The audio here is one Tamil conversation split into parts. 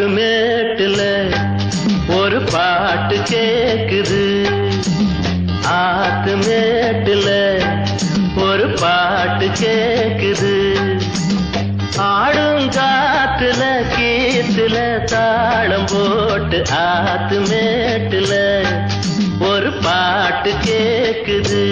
காட்டு மேட்டுல ஒரு பாட்டு கேக்குது. ஆத்து மேட்டுல ஒரு பாட்டு கேக்குது. ஆடும் காத்துல கீத்துல தாளம் போட்டு ஆத்து மேட்டுல ஒரு பாட்டு கேக்குது.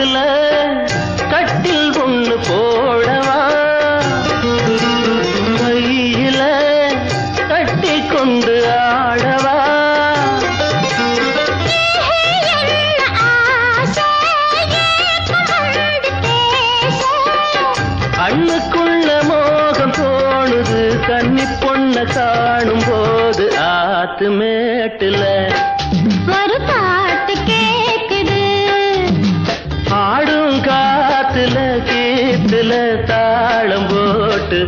காட்டுல கட்டில் ஒண்ணு போடவா? கையில கட்டி கொண்டு ஆடவா? கண்ணுக்குள்ள மோகம் தோணுது கன்னி பொண்ண காணும் போது ஆத்து மேட்டுல. ஒரு கீத்துல தாளம் போட்டு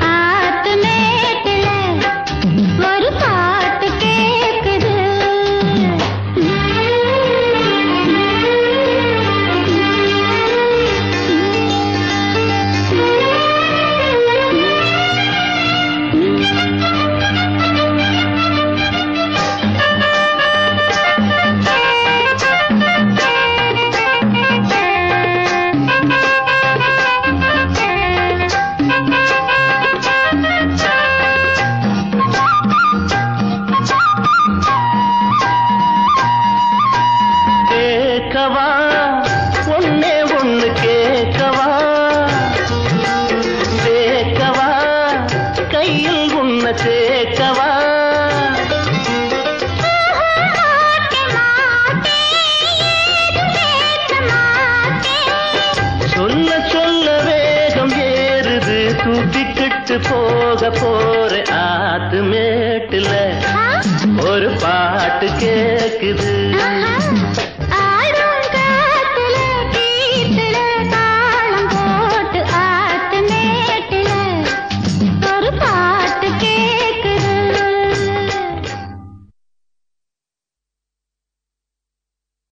தூக்கிக்கிட்டு போக போற ஆத்து மேட்டுல ஒரு பாட்டு கேக்குது.